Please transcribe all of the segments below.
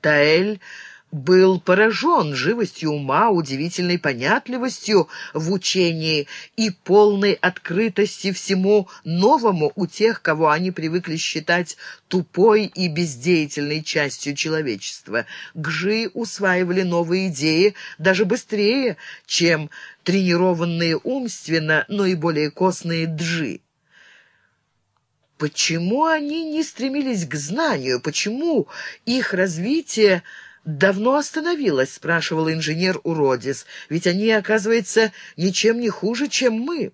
Таэль был поражен живостью ума, удивительной понятливостью в учении и полной открытости всему новому у тех, кого они привыкли считать тупой и бездеятельной частью человечества. Гжи усваивали новые идеи даже быстрее, чем тренированные умственно, но и более костные джи. Почему они не стремились к знанию? Почему их развитие давно остановилось?» — спрашивал инженер Уродис. «Ведь они, оказывается, ничем не хуже, чем мы».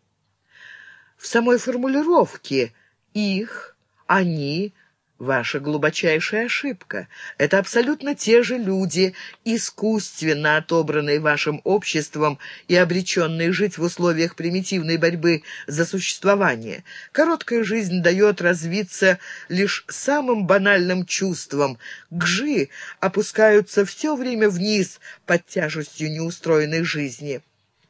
В самой формулировке «их», «они» Ваша глубочайшая ошибка. Это абсолютно те же люди, искусственно отобранные вашим обществом и обреченные жить в условиях примитивной борьбы за существование. Короткая жизнь дает развиться лишь самым банальным чувствам. Гжи опускаются все время вниз под тяжестью неустроенной жизни.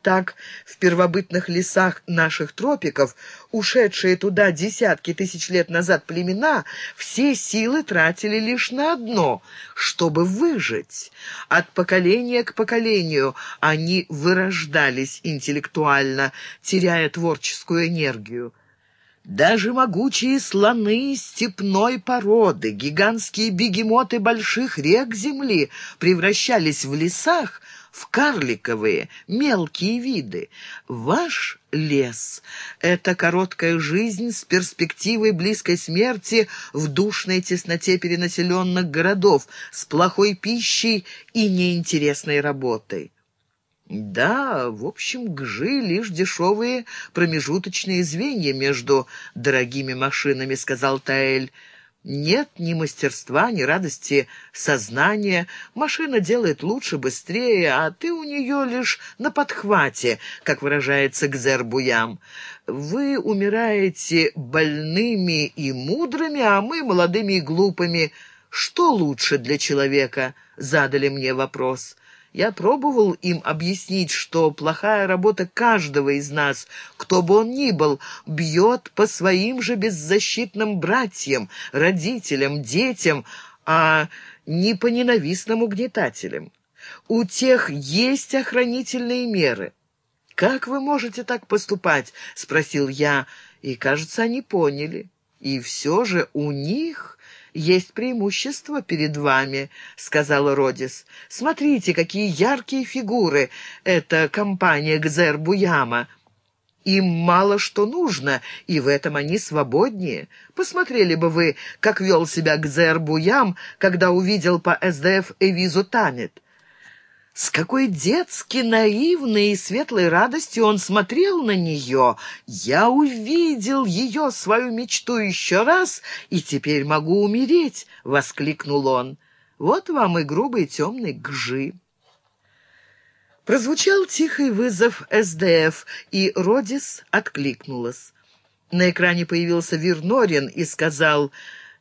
Так, в первобытных лесах наших тропиков, ушедшие туда десятки тысяч лет назад племена, все силы тратили лишь на одно — чтобы выжить. От поколения к поколению они вырождались интеллектуально, теряя творческую энергию. Даже могучие слоны степной породы, гигантские бегемоты больших рек земли превращались в лесах в карликовые, мелкие виды. Ваш лес — это короткая жизнь с перспективой близкой смерти в душной тесноте перенаселенных городов, с плохой пищей и неинтересной работой. Да, в общем, гжи — лишь дешевые промежуточные звенья между дорогими машинами, — сказал Таэль. Нет ни мастерства, ни радости сознания. Машина делает лучше, быстрее, а ты у нее лишь на подхвате, как выражается Гзер-Буям. Вы умираете больными и мудрыми, а мы молодыми и глупыми. Что лучше для человека? Задали мне вопрос. Я пробовал им объяснить, что плохая работа каждого из нас, кто бы он ни был, бьет по своим же беззащитным братьям, родителям, детям, а не по ненавистным угнетателям. У тех есть охранительные меры. «Как вы можете так поступать?» — спросил я, и, кажется, они поняли. И все же у них есть преимущество перед вами», — сказала Родис. «Смотрите, какие яркие фигуры! Это компания Гзер-Буяма». Им мало что нужно, и в этом они свободнее. Посмотрели бы вы, как вел себя Гзер-Буям, когда увидел по СДФ Эвизу Танет. С какой детски наивной и светлой радостью он смотрел на нее. Я увидел ее, свою мечту еще раз, и теперь могу умереть, — воскликнул он. Вот вам и грубый темный гжи. Прозвучал тихий вызов СДФ, и Родис откликнулась. На экране появился Вернорин и сказал,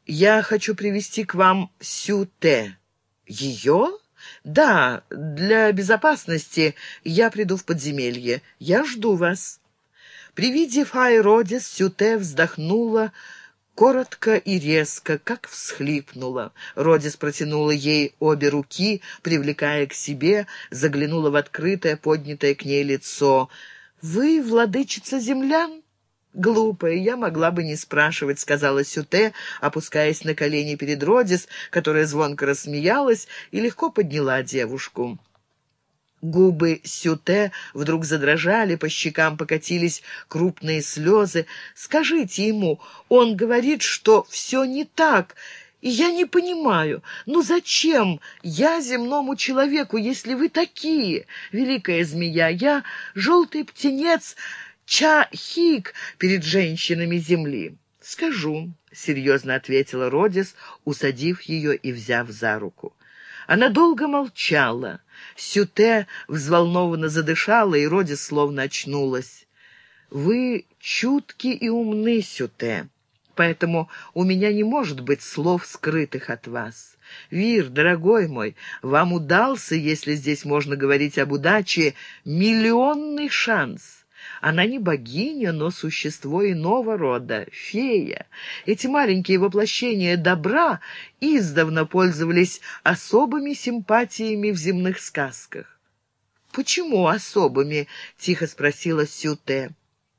«Я хочу привести к вам Сюте». «Ее?» «Да, для безопасности я приду в подземелье. Я жду вас». При виде Файродис Сюте вздохнула, коротко и резко, как всхлипнула. Родис протянула ей обе руки, привлекая к себе, заглянула в открытое, поднятое к ней лицо. «Вы владычица землян?» «Глупая, я могла бы не спрашивать», — сказала Сюте, опускаясь на колени перед Родис, которая звонко рассмеялась и легко подняла девушку. Губы Сюте вдруг задрожали, по щекам покатились крупные слезы. «Скажите ему, он говорит, что все не так, и я не понимаю, ну зачем я земному человеку, если вы такие, великая змея, я желтый птенец...» Ча-хик перед женщинами земли. «Скажу», — серьезно ответила Родис, усадив ее и взяв за руку. Она долго молчала. Сюте взволнованно задышала, и Родис словно очнулась. «Вы чутки и умны, Сюте, поэтому у меня не может быть слов, скрытых от вас. Вир, дорогой мой, вам удался, если здесь можно говорить об удаче, миллионный шанс». Она не богиня, но существо иного рода, фея. Эти маленькие воплощения добра издавна пользовались особыми симпатиями в земных сказках. «Почему особыми?» — тихо спросила Сюте.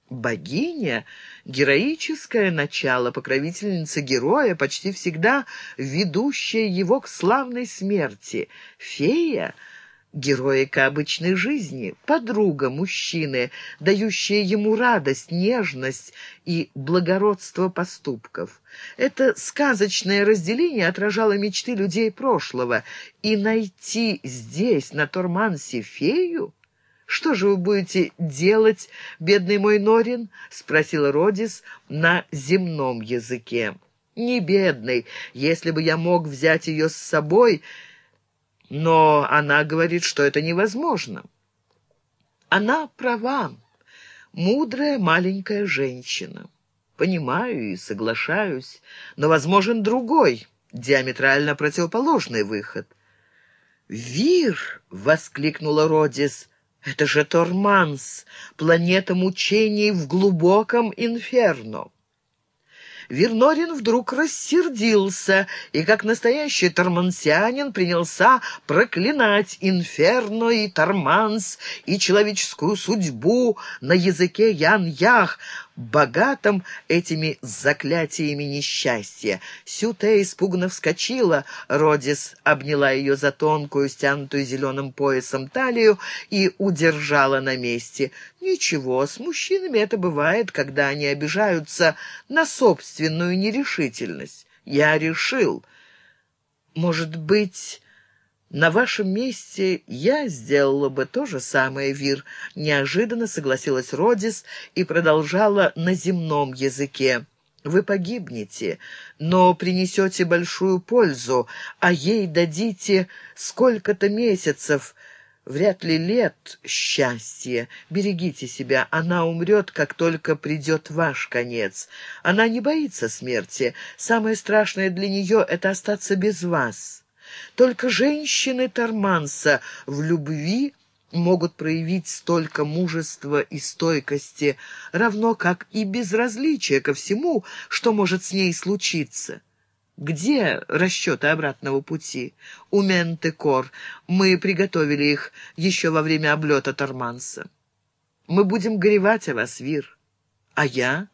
Богиня — героическое начало, покровительница героя, почти всегда ведущая его к славной смерти. Фея — героика обычной жизни, подруга мужчины, дающая ему радость, нежность и благородство поступков. Это сказочное разделение отражало мечты людей прошлого, и найти здесь, на Тормансе, фею — «Что же вы будете делать, бедный мой Норин?» — спросила Родис на земном языке. «Не бедный, если бы я мог взять ее с собой, но она говорит, что это невозможно». Она права, мудрая маленькая женщина. Понимаю и соглашаюсь, но возможен другой, диаметрально противоположный выход. «Вир!» — воскликнула Родис — это же Торманс, планета мучений в глубоком инферно. Вернорин вдруг рассердился и, как настоящий тормансианин, принялся проклинать инферно и торманс и человеческую судьбу на языке Ян-Ях, богатым этими заклятиями несчастья. Сюте испуганно вскочила, Родис обняла ее за тонкую, стянутую зеленым поясом талию и удержала на месте. Ничего, с мужчинами это бывает, когда они обижаются на собственную нерешительность. Я решил. Может быть... «На вашем месте я сделала бы то же самое, Вир», — неожиданно согласилась Родис и продолжала на земном языке. «Вы погибнете, но принесете большую пользу, а ей дадите сколько-то месяцев, вряд ли лет счастья. Берегите себя, она умрет, как только придет ваш конец. Она не боится смерти. Самое страшное для нее — это остаться без вас». Только женщины Торманса в любви могут проявить столько мужества и стойкости, равно как и безразличие ко всему, что может с ней случиться. Где расчеты обратного пути? У Ментекор. Мы приготовили их еще во время облета Торманса. Мы будем горевать о вас, Вир. А я?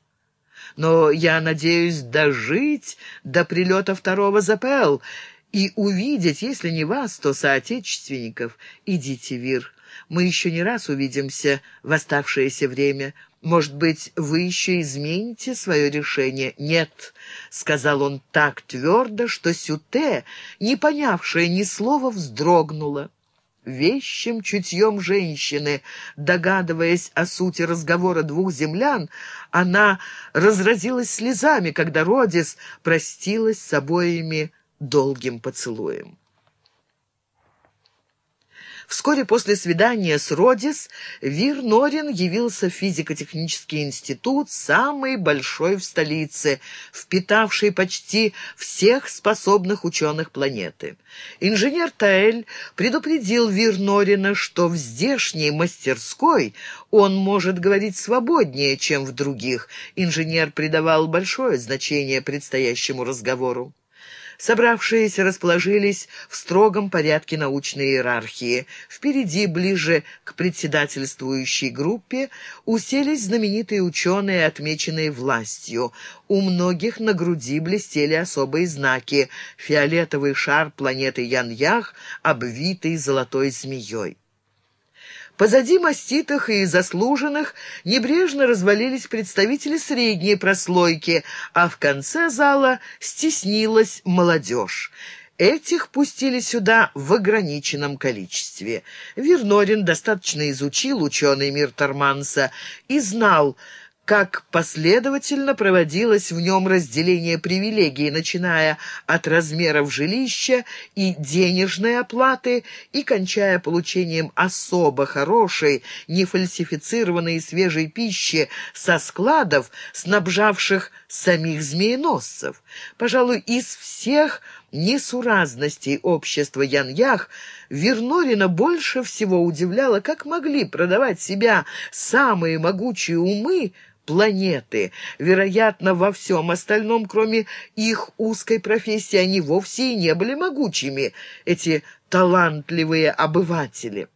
Но я надеюсь дожить до прилета второго ЗПЛ и увидеть, если не вас, то соотечественников. Идите, Вир, мы еще не раз увидимся в оставшееся время. Может быть, вы еще измените свое решение? Нет, — сказал он так твердо, что Сюте, не понявшая ни слова, вздрогнула. Вещим чутьем женщины, догадываясь о сути разговора двух землян, она разразилась слезами, когда Родис простилась с обоими долгим поцелуем. Вскоре после свидания с Родис Вир Норин явился в физико-технический институт, самый большой в столице, впитавший почти всех способных ученых планеты. Инженер Таэль предупредил Вир Норина, что в здешней мастерской он может говорить свободнее, чем в других. Инженер придавал большое значение предстоящему разговору. Собравшиеся расположились в строгом порядке научной иерархии. Впереди, ближе к председательствующей группе, уселись знаменитые ученые, отмеченные властью. У многих на груди блестели особые знаки — фиолетовый шар планеты Ян-Ях, обвитый золотой змеей. Позади маститых и заслуженных небрежно развалились представители средней прослойки, а в конце зала стеснилась молодежь. Этих пустили сюда в ограниченном количестве. Вернорин достаточно изучил ученый мир Торманса и знал, как последовательно проводилось в нем разделение привилегий, начиная от размеров жилища и денежной оплаты и кончая получением особо хорошей, нефальсифицированной и свежей пищи со складов, снабжавших самих змееносцев. Пожалуй, из всех несуразностей общества Яньях Вернорина больше всего удивляло, как могли продавать себя самые могучие умы планеты. Вероятно, во всем остальном, кроме их узкой профессии, они вовсе и не были могучими, эти талантливые обыватели.